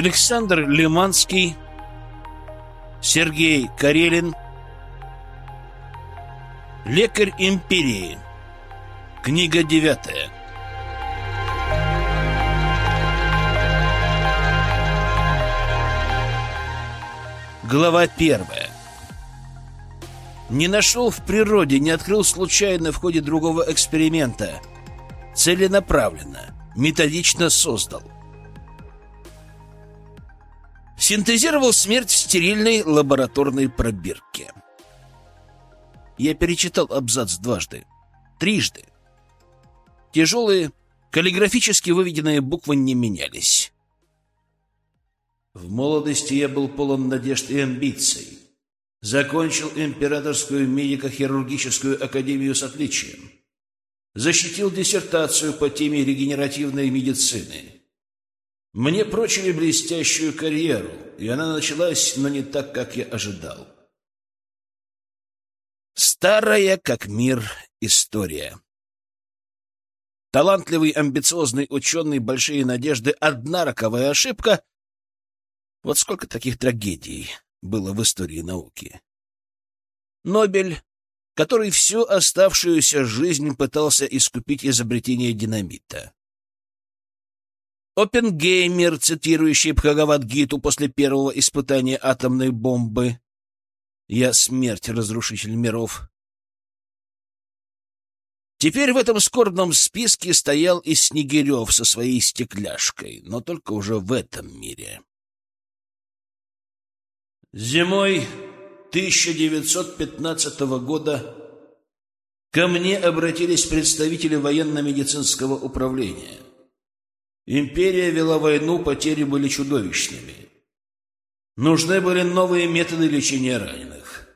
Александр Лиманский, Сергей Карелин, Лекарь империи. Книга девятая. Глава первая. Не нашел в природе, не открыл случайно в ходе другого эксперимента. Целенаправленно, методично создал. Синтезировал смерть в стерильной лабораторной пробирке. Я перечитал абзац дважды. Трижды. Тяжелые, каллиграфически выведенные буквы не менялись. В молодости я был полон надежд и амбиций. Закончил императорскую медико-хирургическую академию с отличием. Защитил диссертацию по теме регенеративной медицины. Мне прочили блестящую карьеру, и она началась, но не так, как я ожидал. Старая, как мир, история. Талантливый, амбициозный ученый, большие надежды, одна роковая ошибка. Вот сколько таких трагедий было в истории науки. Нобель, который всю оставшуюся жизнь пытался искупить изобретение динамита. Опенгеймер, цитирующий Бхагавадгиту после первого испытания атомной бомбы. Я смерть, разрушитель миров. Теперь в этом скорбном списке стоял и Снегирев со своей стекляшкой, но только уже в этом мире. Зимой 1915 года ко мне обратились представители военно-медицинского управления. Империя вела войну, потери были чудовищными. Нужны были новые методы лечения раненых.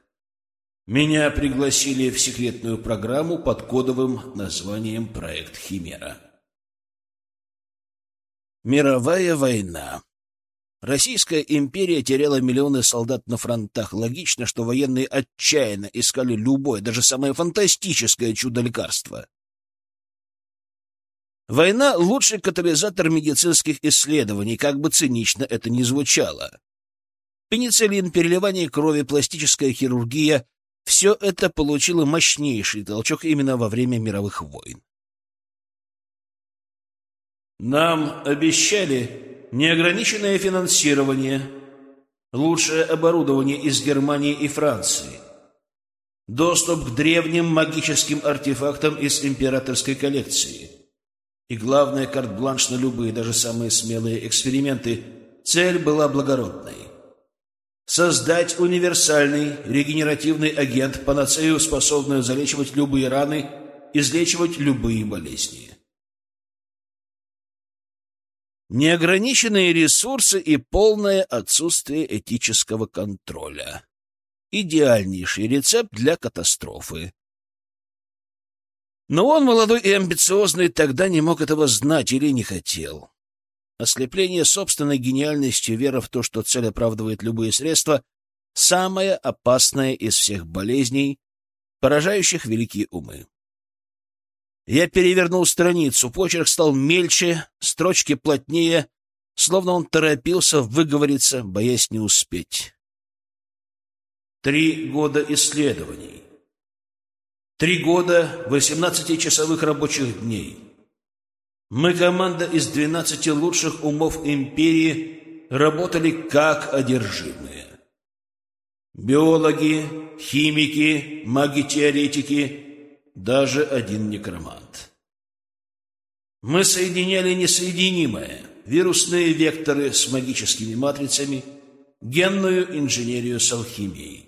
Меня пригласили в секретную программу под кодовым названием «Проект Химера». Мировая война. Российская империя теряла миллионы солдат на фронтах. Логично, что военные отчаянно искали любое, даже самое фантастическое чудо лекарства. Война — лучший катализатор медицинских исследований, как бы цинично это ни звучало. Пенициллин, переливание крови, пластическая хирургия все это получило мощнейший толчок именно во время мировых войн. Нам обещали неограниченное финансирование, лучшее оборудование из Германии и Франции, доступ к древним магическим артефактам из императорской коллекции и, главное, карт-бланш на любые, даже самые смелые эксперименты. Цель была благородной Создать универсальный регенеративный агент, панацею, способную залечивать любые раны, излечивать любые болезни. Неограниченные ресурсы и полное отсутствие этического контроля. Идеальнейший рецепт для катастрофы. Но он, молодой и амбициозный, тогда не мог этого знать или не хотел. Ослепление собственной гениальностью, вера в то, что цель оправдывает любые средства, самая опасная из всех болезней, поражающих великие умы. Я перевернул страницу, почерк стал мельче, строчки плотнее, словно он торопился выговориться, боясь не успеть. Три года исследований. Три года восемнадцатичасовых рабочих дней. Мы, команда из 12 лучших умов империи, работали как одержимые. Биологи, химики, маги-теоретики, даже один некромант. Мы соединяли несоединимое, вирусные векторы с магическими матрицами, генную инженерию с алхимией.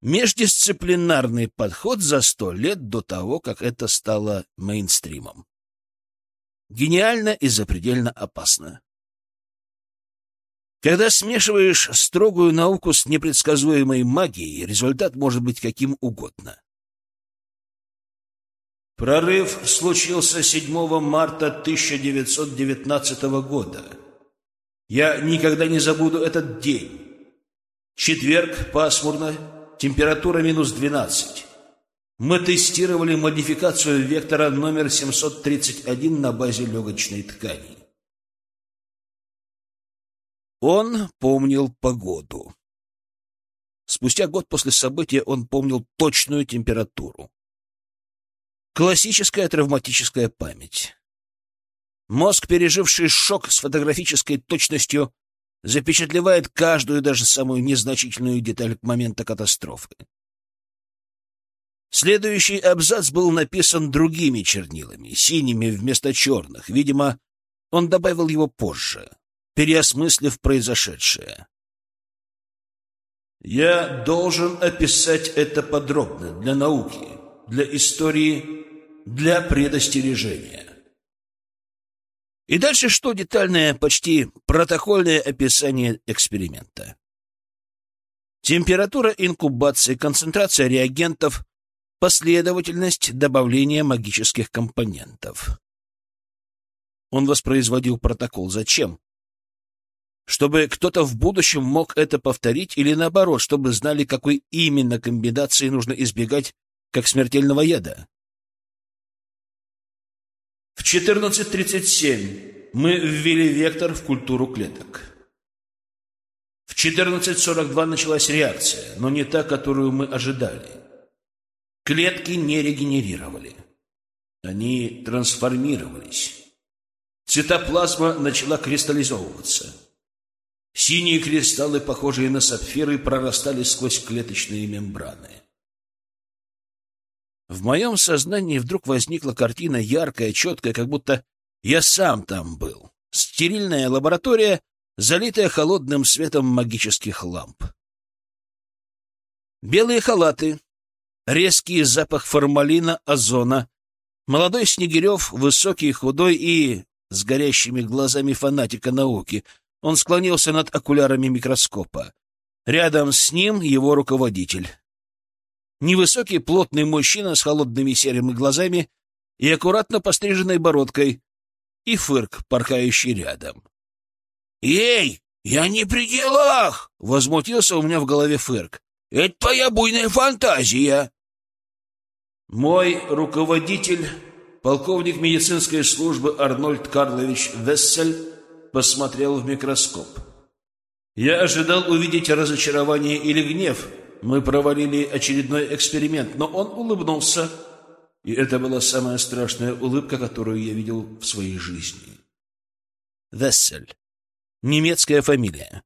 Междисциплинарный подход за сто лет до того, как это стало мейнстримом. Гениально и запредельно опасно. Когда смешиваешь строгую науку с непредсказуемой магией, результат может быть каким угодно. Прорыв случился 7 марта 1919 года. Я никогда не забуду этот день. Четверг, пасмурно, температура минус 12. Мы тестировали модификацию вектора номер 731 на базе легочной ткани. Он помнил погоду. Спустя год после события он помнил точную температуру. Классическая травматическая память. Мозг, переживший шок с фотографической точностью, запечатлевает каждую, даже самую незначительную деталь момента катастрофы. Следующий абзац был написан другими чернилами, синими вместо черных. Видимо, он добавил его позже, переосмыслив произошедшее. «Я должен описать это подробно для науки, для истории, для предостережения». И дальше что детальное, почти протокольное описание эксперимента. Температура инкубации, концентрация реагентов, последовательность добавления магических компонентов. Он воспроизводил протокол. Зачем? Чтобы кто-то в будущем мог это повторить или наоборот, чтобы знали, какой именно комбинации нужно избегать, как смертельного яда. В 14.37 мы ввели вектор в культуру клеток. В 14.42 началась реакция, но не та, которую мы ожидали. Клетки не регенерировали. Они трансформировались. Цитоплазма начала кристаллизовываться. Синие кристаллы, похожие на сапфиры, прорастали сквозь клеточные мембраны. В моем сознании вдруг возникла картина яркая, четкая, как будто я сам там был. Стерильная лаборатория, залитая холодным светом магических ламп. Белые халаты, резкий запах формалина, озона. Молодой Снегирев, высокий, худой и с горящими глазами фанатика науки. Он склонился над окулярами микроскопа. Рядом с ним его руководитель. Невысокий, плотный мужчина с холодными серыми глазами и аккуратно постриженной бородкой, и фырк, порхающий рядом. «Эй, я не при делах!» — возмутился у меня в голове фырк. «Это твоя буйная фантазия!» Мой руководитель, полковник медицинской службы Арнольд Карлович Вессель, посмотрел в микроскоп. Я ожидал увидеть разочарование или гнев. Мы провалили очередной эксперимент, но он улыбнулся, и это была самая страшная улыбка, которую я видел в своей жизни. Вессель. Немецкая фамилия.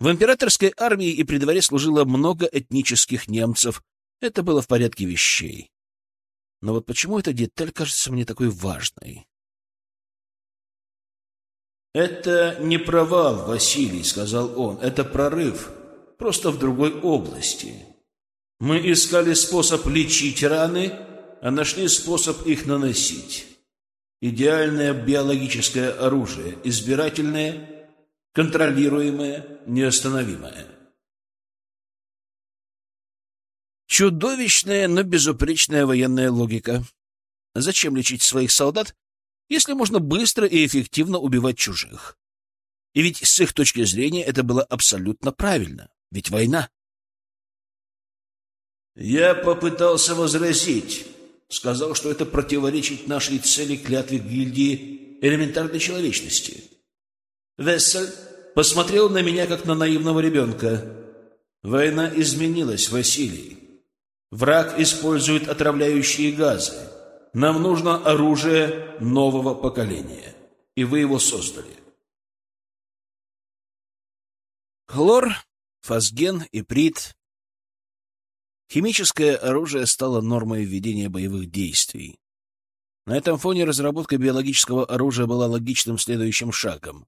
В императорской армии и при дворе служило много этнических немцев, это было в порядке вещей. Но вот почему эта деталь кажется мне такой важной? «Это не провал, Василий», — сказал он, — «это прорыв, просто в другой области. Мы искали способ лечить раны, а нашли способ их наносить. Идеальное биологическое оружие, избирательное, контролируемое, неостановимое». Чудовищная, но безупречная военная логика. Зачем лечить своих солдат, если можно быстро и эффективно убивать чужих? И ведь с их точки зрения это было абсолютно правильно. Ведь война. Я попытался возразить. Сказал, что это противоречит нашей цели клятве гильдии элементарной человечности. Вессель посмотрел на меня, как на наивного ребенка. Война изменилась, Василий. Враг использует отравляющие газы. Нам нужно оружие нового поколения. И вы его создали. Хлор, фосген, иприт. Химическое оружие стало нормой ведения боевых действий. На этом фоне разработка биологического оружия была логичным следующим шагом.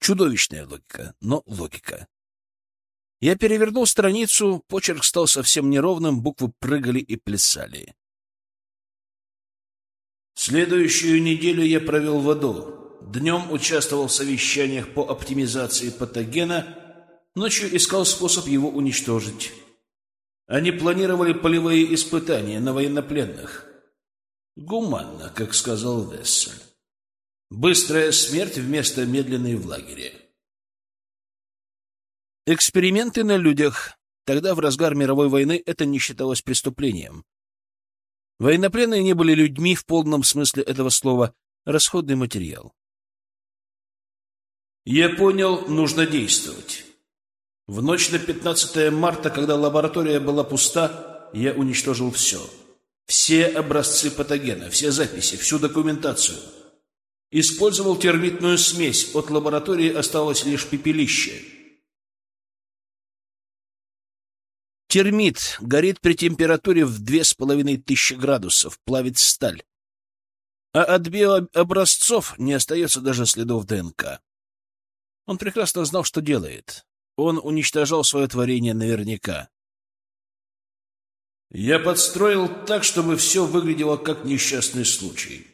Чудовищная логика, но логика. Я перевернул страницу, почерк стал совсем неровным, буквы прыгали и плясали. Следующую неделю я провел в аду. Днем участвовал в совещаниях по оптимизации патогена, ночью искал способ его уничтожить. Они планировали полевые испытания на военнопленных. Гуманно, как сказал Вессель. Быстрая смерть вместо медленной в лагере. Эксперименты на людях. Тогда, в разгар мировой войны, это не считалось преступлением. Военнопленные не были людьми в полном смысле этого слова, расходный материал. Я понял, нужно действовать. В ночь на 15 марта, когда лаборатория была пуста, я уничтожил все. Все образцы патогена, все записи, всю документацию. Использовал термитную смесь, от лаборатории осталось лишь пепелище. Термит горит при температуре в две с половиной тысячи градусов, плавит сталь. А от биообразцов не остается даже следов ДНК. Он прекрасно знал, что делает. Он уничтожал свое творение наверняка. Я подстроил так, чтобы все выглядело как несчастный случай.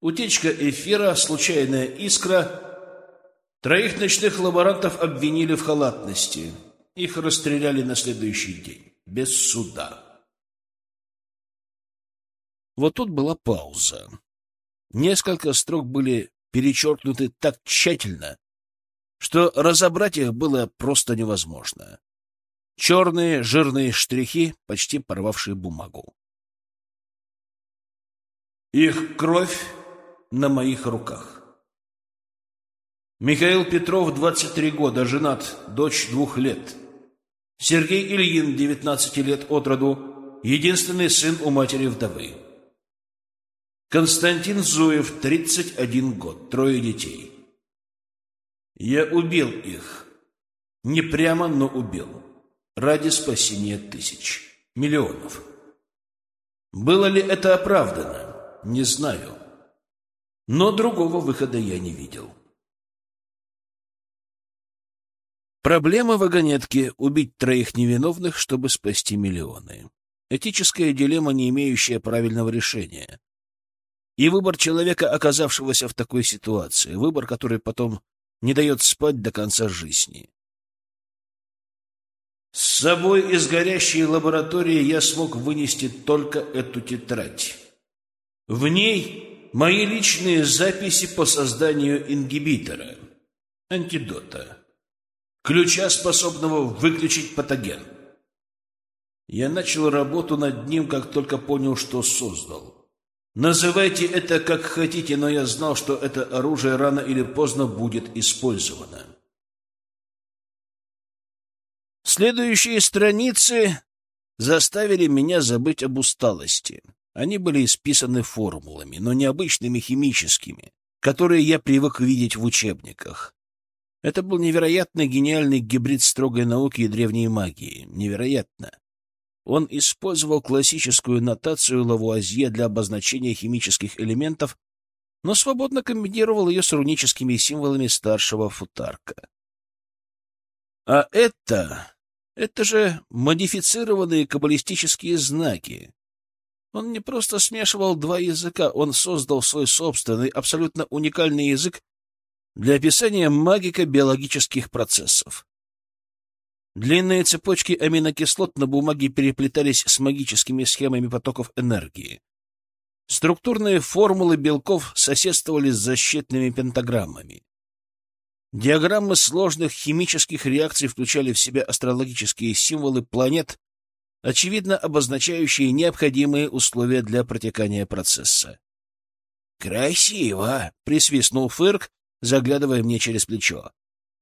Утечка эфира, случайная искра. Троих ночных лаборантов обвинили в халатности. Их расстреляли на следующий день, без суда. Вот тут была пауза. Несколько строк были перечеркнуты так тщательно, что разобрать их было просто невозможно. Черные жирные штрихи, почти порвавшие бумагу. Их кровь на моих руках. Михаил Петров, 23 года, женат, дочь двух лет. Сергей Ильин, 19 лет от роду, единственный сын у матери вдовы. Константин Зуев, 31 год, трое детей. Я убил их. Не прямо, но убил. Ради спасения тысяч, миллионов. Было ли это оправдано? Не знаю. Но другого выхода я не видел. Проблема вагонетки — убить троих невиновных, чтобы спасти миллионы. Этическая дилемма, не имеющая правильного решения. И выбор человека, оказавшегося в такой ситуации, выбор, который потом не дает спать до конца жизни. С собой из горящей лаборатории я смог вынести только эту тетрадь. В ней мои личные записи по созданию ингибитора, антидота, ключа, способного выключить патоген. Я начал работу над ним, как только понял, что создал. Называйте это как хотите, но я знал, что это оружие рано или поздно будет использовано. Следующие страницы заставили меня забыть об усталости. Они были исписаны формулами, но не обычными химическими, которые я привык видеть в учебниках. Это был невероятно гениальный гибрид строгой науки и древней магии. Невероятно. Он использовал классическую нотацию Лавуазье для обозначения химических элементов, но свободно комбинировал ее с руническими символами старшего футарка. А это... это же модифицированные каббалистические знаки. Он не просто смешивал два языка, он создал свой собственный, абсолютно уникальный язык для описания магико-биологических процессов. Длинные цепочки аминокислот на бумаге переплетались с магическими схемами потоков энергии. Структурные формулы белков соседствовали с защитными пентаграммами. Диаграммы сложных химических реакций включали в себя астрологические символы планет, очевидно обозначающие необходимые условия для протекания процесса. «Красиво!» — присвистнул Фырк, заглядывая мне через плечо.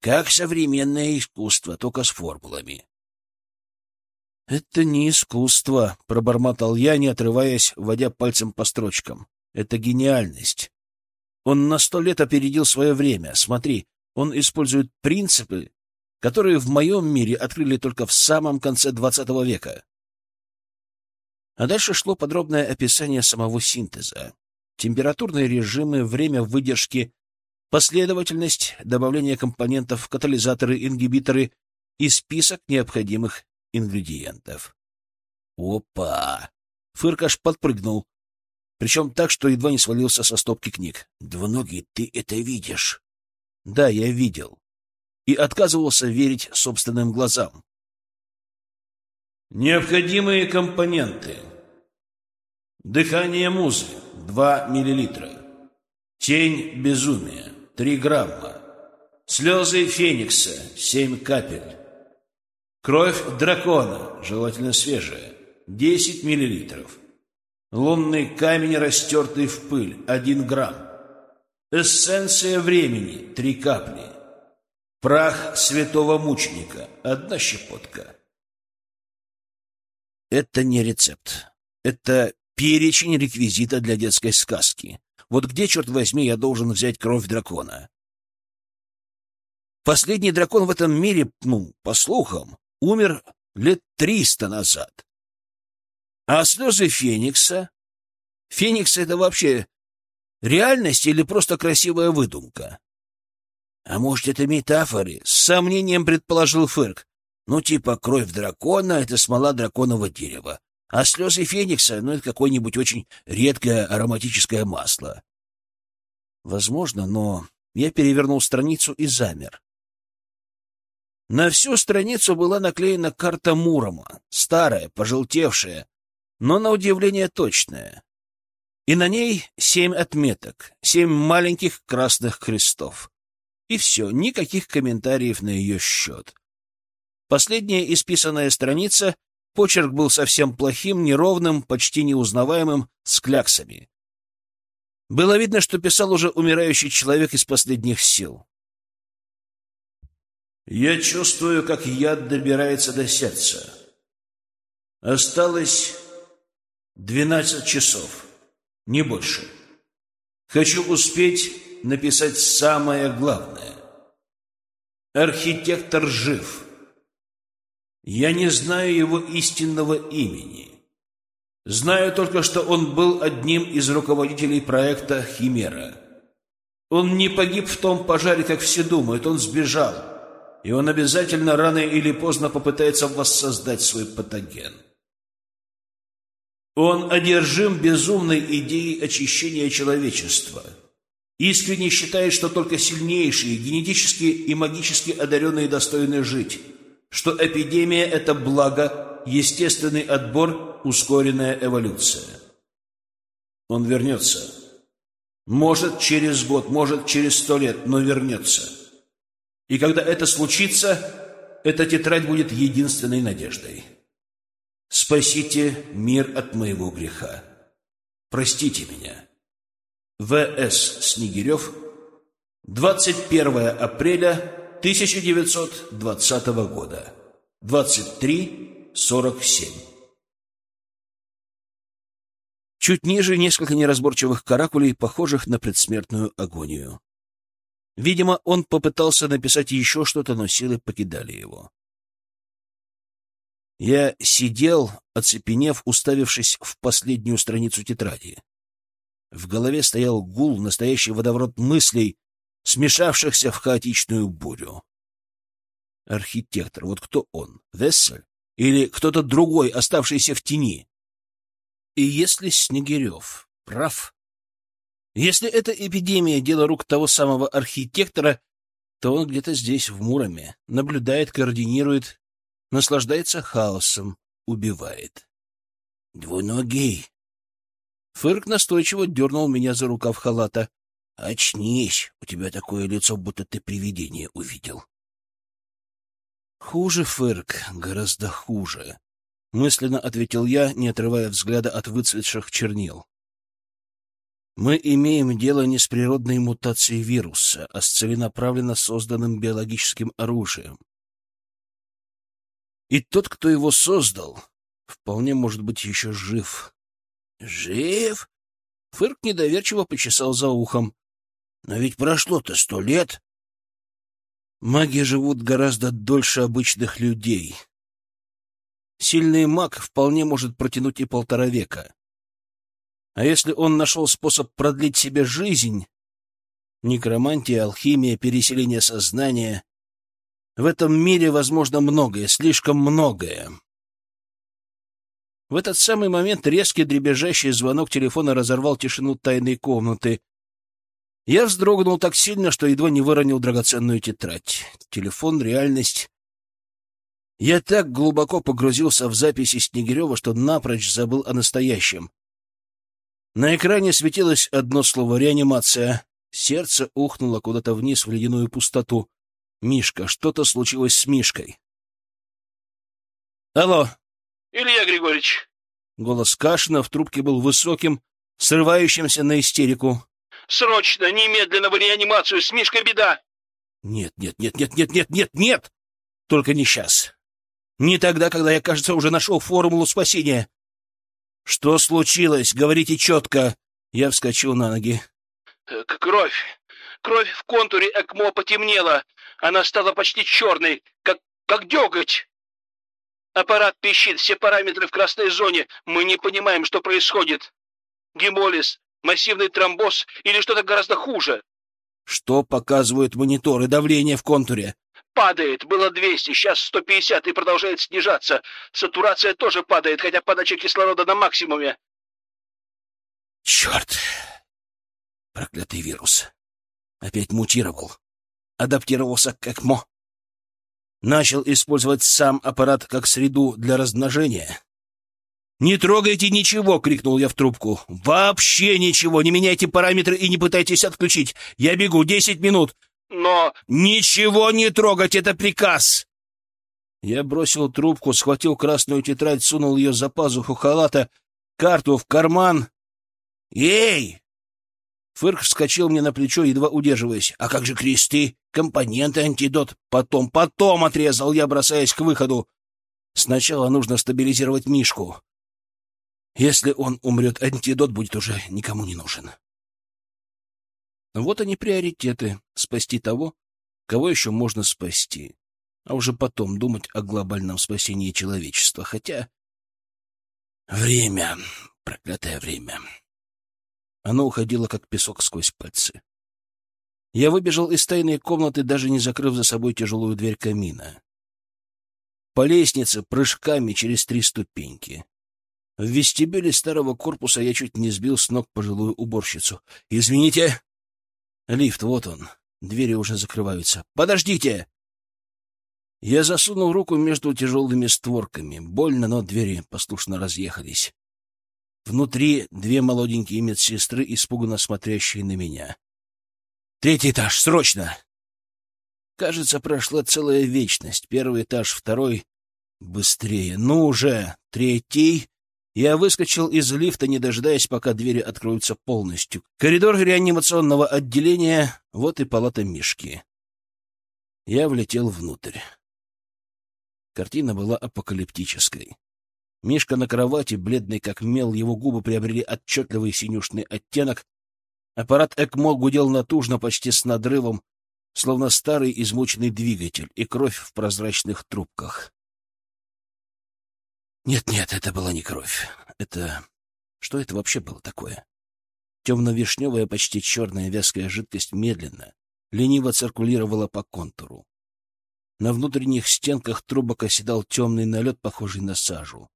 Как современное искусство, только с формулами. «Это не искусство», — пробормотал я, не отрываясь, водя пальцем по строчкам. «Это гениальность. Он на сто лет опередил свое время. Смотри, он использует принципы, которые в моем мире открыли только в самом конце двадцатого века». А дальше шло подробное описание самого синтеза. Температурные режимы, время выдержки, последовательность добавления компонентов, катализаторы, ингибиторы и список необходимых ингредиентов. Опа! Фыркаш подпрыгнул, причем так, что едва не свалился со стопки книг. «Двуногий, ты это видишь?» «Да, я видел». И отказывался верить собственным глазам. Необходимые компоненты. Дыхание музы — 2 миллилитра. Тень безумия Три грамма. Слезы феникса — семь капель. Кровь дракона, желательно свежая, десять миллилитров. Лунный камень, растертый в пыль, один грамм. Эссенция времени — три капли. Прах святого мученика — одна щепотка. Это не рецепт. Это перечень реквизита для детской сказки. Вот где, черт возьми, я должен взять кровь дракона? Последний дракон в этом мире, ну, по слухам, умер лет триста назад. А слезы Феникса? Феникс — это вообще реальность или просто красивая выдумка? А может, это метафоры? С сомнением предположил Фырк. Ну, типа, кровь дракона — это смола драконового дерева. А слезы Феникса — ну, это какое-нибудь очень редкое ароматическое масло. Возможно, но я перевернул страницу и замер. На всю страницу была наклеена карта Мурома, старая, пожелтевшая, но, на удивление, точная. И на ней семь отметок, семь маленьких красных крестов. И все, никаких комментариев на ее счет. Последняя исписанная страница, почерк был совсем плохим, неровным, почти неузнаваемым, с кляксами. Было видно, что писал уже умирающий человек из последних сил. Я чувствую, как яд добирается до сердца. Осталось двенадцать часов, не больше. Хочу успеть написать самое главное. Архитектор жив. Я не знаю его истинного имени. Знаю только, что он был одним из руководителей проекта «Химера». Он не погиб в том пожаре, как все думают, он сбежал и он обязательно рано или поздно попытается воссоздать свой патоген. Он одержим безумной идеей очищения человечества. Искренне считает, что только сильнейшие, генетически и магически одаренные достойны жить, что эпидемия – это благо, естественный отбор, ускоренная эволюция. Он вернется. Может, через год, может, через сто лет, но вернется. И когда это случится, эта тетрадь будет единственной надеждой. Спасите мир от моего греха. Простите меня. В.С. Снегирев, 21 апреля 1920 года, 23.47. Чуть ниже несколько неразборчивых каракулей, похожих на предсмертную агонию. Видимо, он попытался написать еще что-то, но силы покидали его. Я сидел, оцепенев, уставившись в последнюю страницу тетради. В голове стоял гул, настоящий водоворот мыслей, смешавшихся в хаотичную бурю. Архитектор, вот кто он? Вессель? Или кто-то другой, оставшийся в тени? И если Снегирев прав, если эта эпидемия — дело рук того самого архитектора, то он где-то здесь, в Муроме, наблюдает, координирует, наслаждается хаосом, убивает. «Двуногий!» Фырк настойчиво дернул меня за рукав халата. «Очнись! У тебя такое лицо, будто ты привидение увидел». «Хуже, Фырк, гораздо хуже», — мысленно ответил я, не отрывая взгляда от выцветших чернил. Мы имеем дело не с природной мутацией вируса, а с целенаправленно созданным биологическим оружием. И тот, кто его создал, вполне может быть еще жив. Жив? Фырк недоверчиво почесал за ухом. Но ведь прошло-то сто лет. Маги живут гораздо дольше обычных людей. Сильный маг вполне может протянуть и полтора века. А если он нашел способ продлить себе жизнь, некромантия, алхимия, переселение сознания, в этом мире возможно многое, слишком многое. В этот самый момент резкий дребезжащий звонок телефона разорвал тишину тайной комнаты. Я вздрогнул так сильно, что едва не выронил драгоценную тетрадь. Телефон — реальность. Я так глубоко погрузился в записи Снегирева, что напрочь забыл о настоящем. На экране светилось одно слово «реанимация». Сердце ухнуло куда-то вниз в ледяную пустоту. Мишка, что-то случилось с Мишкой. «Алло!» «Илья Григорьевич!» Голос Кашина в трубке был высоким, срывающимся на истерику. Срочно, немедленно в реанимацию, с Мишкой беда! Нет, нет, нет, нет, нет, нет, нет, нет! Только не сейчас. Не тогда, когда я, кажется, уже нашел формулу спасения. Что случилось? Говорите четко. Я вскочил на ноги. Э, кровь. Кровь в контуре ЭКМО потемнела. Она стала почти черной, как, как деготь. Аппарат пищит, все параметры в красной зоне. Мы не понимаем, что происходит. Гемолиз, массивный тромбоз или что-то гораздо хуже. Что показывают мониторы? Давление в контуре? Падает. Было 200, сейчас 150 и продолжает снижаться. Сатурация тоже падает, хотя подача кислорода на максимуме. Черт! Проклятый вирус. Опять мутировал. Адаптировался к ЭКМО. Начал использовать сам аппарат как среду для размножения. «Не трогайте ничего!» — крикнул я в трубку. «Вообще ничего! Не меняйте параметры и не пытайтесь отключить! Я бегу десять минут!» «Но...» «Ничего не трогать! Это приказ!» Я бросил трубку, схватил красную тетрадь, сунул ее за пазуху халата, карту в карман. «Эй!» Фырк вскочил мне на плечо, едва удерживаясь. «А как же кресты? Компоненты, антидот?» «Потом, потом!» — отрезал я, бросаясь к выходу. «Сначала нужно стабилизировать Мишку. Если он умрет, антидот будет уже никому не нужен. Вот они приоритеты — спасти того, кого еще можно спасти, а уже потом думать о глобальном спасении человечества. Хотя... Время, проклятое время. Оно уходило, как песок сквозь пальцы. Я выбежал из тайной комнаты, даже не закрыв за собой тяжелую дверь камина. По лестнице прыжками через три ступеньки. В вестибюле старого корпуса я чуть не сбил с ног пожилую уборщицу. «Извините!» «Лифт, вот он. Двери уже закрываются. Подождите!» Я засунул руку между тяжелыми створками. Больно, но двери послушно разъехались. Внутри две молоденькие медсестры, испуганно смотрящие на меня. «Третий этаж, срочно!» Кажется, прошла целая вечность. Первый этаж, второй... Быстрее. Ну уже! Третий... Я выскочил из лифта, не дожидаясь, пока двери откроются полностью. Коридор реанимационного отделения, вот и палата Мишки. Я влетел внутрь. Картина была апокалиптической. Мишка на кровати, бледный как мел, его губы приобрели отчетливый синюшный оттенок. Аппарат ЭКМО гудел натужно, почти с надрывом, словно старый измученный двигатель, и кровь в прозрачных трубках. Нет-нет, это была не кровь. Это... Что это вообще было такое? Темно-вишневая, почти черная вязкая жидкость медленно, лениво циркулировала по контуру. На внутренних стенках трубок оседал темный налет, похожий на сажу.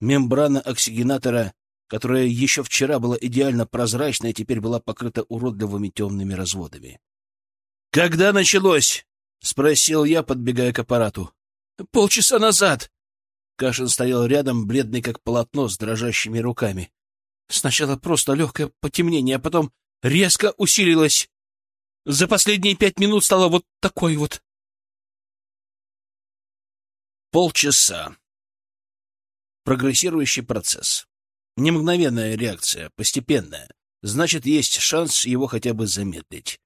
Мембрана оксигенатора, которая еще вчера была идеально прозрачной, теперь была покрыта уродливыми темными разводами. «Когда началось?» — спросил я, подбегая к аппарату. «Полчаса назад», Кашин стоял рядом, бледный как полотно, с дрожащими руками. Сначала просто легкое потемнение, а потом резко усилилось. За последние пять минут стало вот такой вот. Полчаса. Прогрессирующий процесс. Не мгновенная реакция, постепенная. Значит, есть шанс его хотя бы замедлить.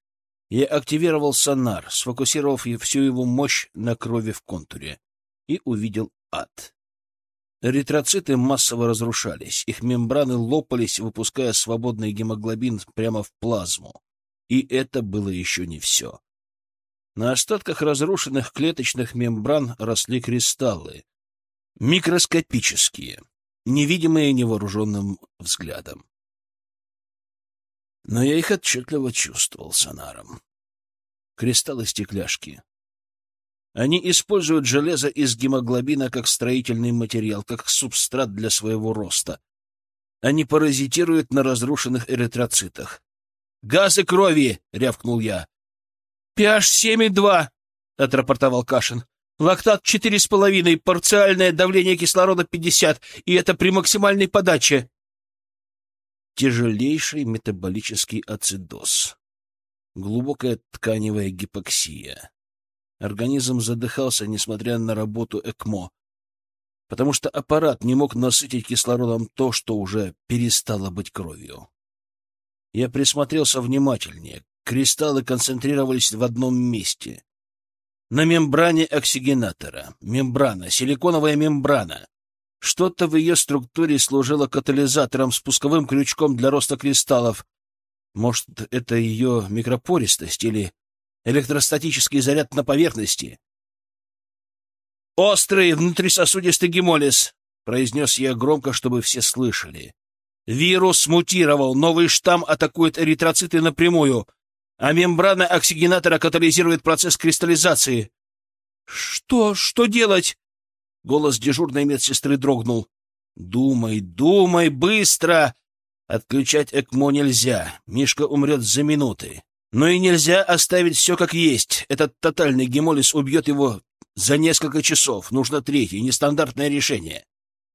Я активировал сонар, сфокусировав всю его мощь на крови в контуре, и увидел ад. Эритроциты массово разрушались, их мембраны лопались, выпуская свободный гемоглобин прямо в плазму. И это было еще не все. На остатках разрушенных клеточных мембран росли кристаллы. Микроскопические, невидимые невооруженным взглядом. Но я их отчетливо чувствовал сонаром. Кристаллы-стекляшки, они используют железо из гемоглобина как строительный материал, как субстрат для своего роста. Они паразитируют на разрушенных эритроцитах. «Газы крови!» — рявкнул я. «PH 7,2!» — отрапортовал Кашин. «Лактат 4,5, парциальное давление кислорода 50, и это при максимальной подаче». Тяжелейший метаболический ацидоз. Глубокая тканевая гипоксия. Организм задыхался, несмотря на работу ЭКМО, потому что аппарат не мог насытить кислородом то, что уже перестало быть кровью. Я присмотрелся внимательнее. Кристаллы концентрировались в одном месте. На мембране оксигенатора. Мембрана, силиконовая мембрана. Что-то в ее структуре служило катализатором, спусковым крючком для роста кристаллов. Может, это ее микропористость или электростатический заряд на поверхности? «Острый внутрисосудистый гемолиз», — произнес я громко, чтобы все слышали. «Вирус мутировал, новый штамм атакует эритроциты напрямую, а мембрана оксигенатора катализирует процесс кристаллизации». «Что? Что делать?» Голос дежурной медсестры дрогнул. «Думай, думай, быстро!» Отключать ЭКМО нельзя, Мишка умрет за минуты. Но и нельзя оставить все как есть. Этот тотальный гемолиз убьет его за несколько часов. Нужно третье, нестандартное решение.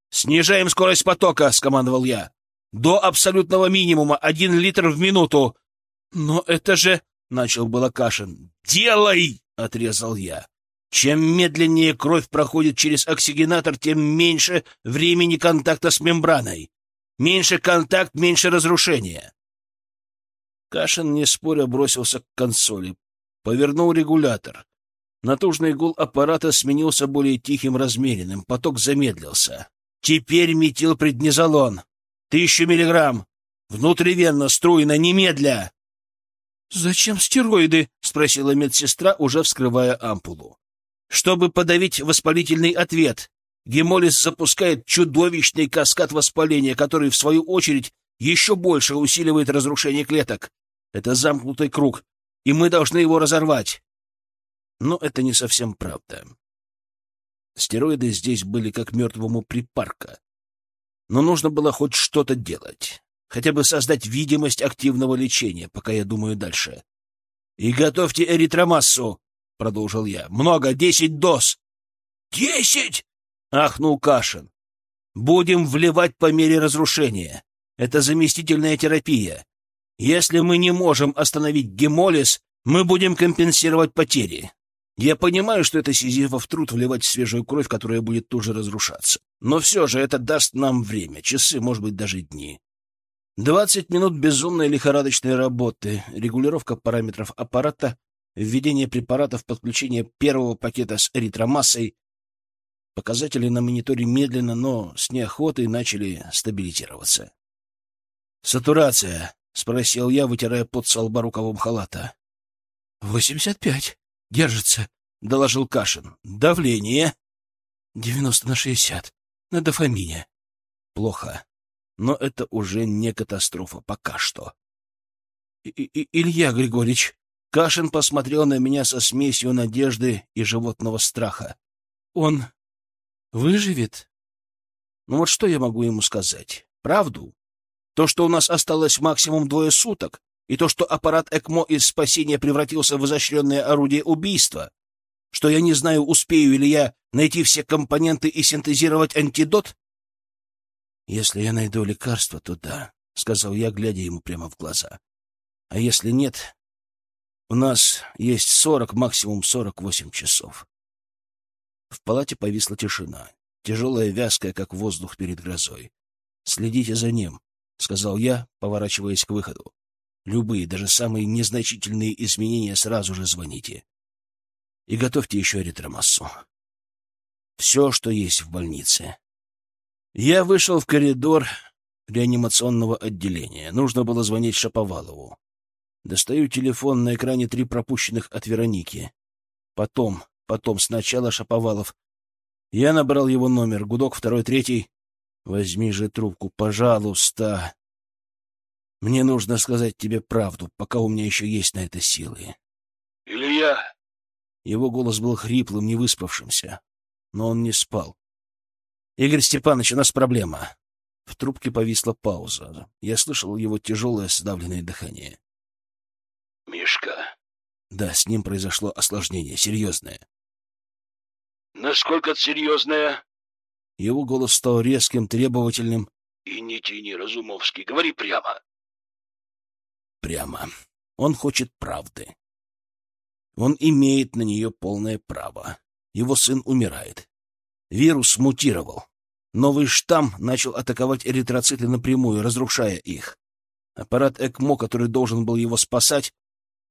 «Снижаем скорость потока», — скомандовал я. «До абсолютного минимума, один литр в минуту». «Но это же...» — начал было Кашин. «Делай!» — отрезал я. Чем медленнее кровь проходит через оксигенатор, тем меньше времени контакта с мембраной. Меньше контакт, меньше разрушения. Кашин, не споря, бросился к консоли. Повернул регулятор. Натужный гул аппарата сменился более тихим, размеренным. Поток замедлился. Теперь метилпреднизолон. Тысячу миллиграмм. Внутривенно, струйно, немедля. — Зачем стероиды? — спросила медсестра, уже вскрывая ампулу. — Чтобы подавить воспалительный ответ. Гемолиз запускает чудовищный каскад воспаления, который, в свою очередь, еще больше усиливает разрушение клеток. Это замкнутый круг, и мы должны его разорвать. Но это не совсем правда. Стероиды здесь были как мертвому припарка. Но нужно было хоть что-то делать. Хотя бы создать видимость активного лечения, пока я думаю дальше. — И готовьте эритромассу, — продолжил я. — Много, десять доз. — Десять? — ахнул Кашин. — Будем вливать по мере разрушения. Это заместительная терапия. Если мы не можем остановить гемолиз, мы будем компенсировать потери. Я понимаю, что это сизифов труд вливать свежую кровь, которая будет тут же разрушаться. Но все же это даст нам время, часы, может быть, даже дни. Двадцать минут безумной лихорадочной работы, регулировка параметров аппарата, введение препаратов, подключение первого пакета с эритромассой. Показатели на мониторе медленно, но с неохотой начали стабилизироваться. «Сатурация», — спросил я, вытирая пот со лба рукавом халата. «Восемьдесят пять». Держится, — доложил Кашин. — Давление? — Девяносто на шестьдесят. На дофамине. — Плохо. Но это уже не катастрофа пока что. И Илья Григорьевич, Кашин посмотрел на меня со смесью надежды и животного страха. Он выживет? Ну вот что я могу ему сказать? Правду? То, что у нас осталось максимум двое суток, и то, что аппарат ЭКМО из спасения превратился в изощренное орудие убийства, что я не знаю, успею ли я найти все компоненты и синтезировать антидот? Если я найду лекарство, то да, — сказал я, глядя ему прямо в глаза. А если нет, у нас есть сорок, максимум сорок восемь часов. В палате повисла тишина, тяжелая, вязкая, как воздух перед грозой. «Следите за ним», — сказал я, поворачиваясь к выходу. Любые, даже самые незначительные изменения сразу же звоните. И готовьте еще эритромассу. Все, что есть в больнице. Я вышел в коридор реанимационного отделения. Нужно было звонить Шаповалову. Достаю телефон, на экране три пропущенных от Вероники. Потом, потом, сначала Шаповалов. Я набрал его номер, гудок второй, третий. Возьми же трубку, пожалуйста. Мне нужно сказать тебе правду, пока у меня еще есть на это силы. — Илья! Его голос был хриплым, невыспавшимся, но он не спал. — Игорь Степанович, у нас проблема. В трубке повисла пауза. Я слышал его тяжелое сдавленное дыхание. — Мишка? Да, с ним произошло осложнение, серьезное. — Насколько серьезное? Его голос стал резким, требовательным. — И не тяни, Разумовский, говори прямо прямо. Он хочет правды. Он имеет на нее полное право. Его сын умирает. Вирус мутировал. Новый штамм начал атаковать эритроциты напрямую, разрушая их. Аппарат ЭКМО, который должен был его спасать,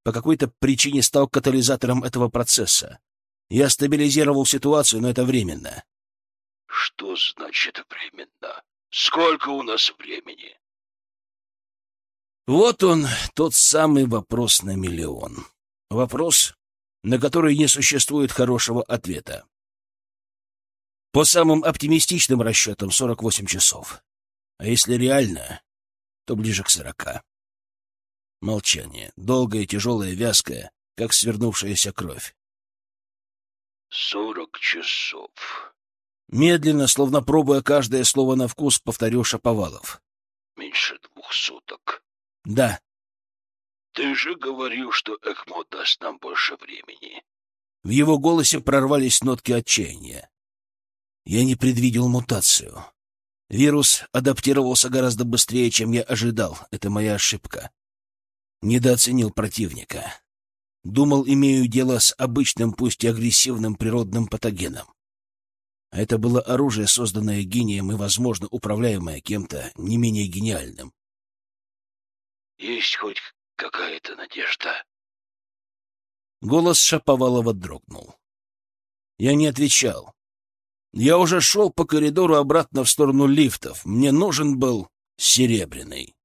по какой-то причине стал катализатором этого процесса. Я стабилизировал ситуацию, но это временно. — Что значит временно? Сколько у нас времени? Вот он, тот самый вопрос на миллион. Вопрос, на который не существует хорошего ответа. По самым оптимистичным расчетам 48 часов. А если реально, то ближе к 40. Молчание, долгое, тяжелое, вязкое, как свернувшаяся кровь. «Сорок часов». Медленно, словно пробуя каждое слово на вкус, повторил Шаповалов. «Меньше двух суток». «Да». «Ты же говорил, что ЭКМО даст нам больше времени». В его голосе прорвались нотки отчаяния. Я не предвидел мутацию. Вирус адаптировался гораздо быстрее, чем я ожидал. Это моя ошибка. Недооценил противника. Думал, имею дело с обычным, пусть и агрессивным природным патогеном. Это было оружие, созданное гением и, возможно, управляемое кем-то не менее гениальным. «Есть хоть какая-то надежда?» Голос Шаповалова дрогнул. Я не отвечал. Я уже шел по коридору обратно в сторону лифтов. Мне нужен был Серебряный.